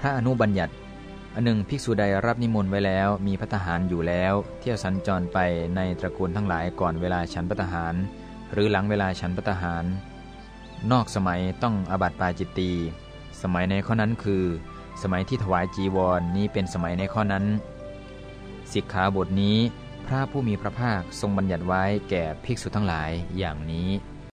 พระอนุบัญญัติอันหนึ่งภิกษุใดรับนิมนต์ไว้แล้ว มีพัตหารอยู่แล้ว เที่ยวสัญจรไปในตระกูลทั้งหลายก่อนเวลาฉันพัตหาร หรือหลังเวลาฉันพัตหาร นอกสมัยต้องอบัติปาจิตตีสมัยในข้อนั้นคือ สมัยที่ถวายจีวรนนี้เป็นสมัยในข้อนั้นสิกขาบทนี้ พระผู้มีพระภาคทรงบัญญัติไว้แก่ภิกษุทั้งหลายอย่างนี้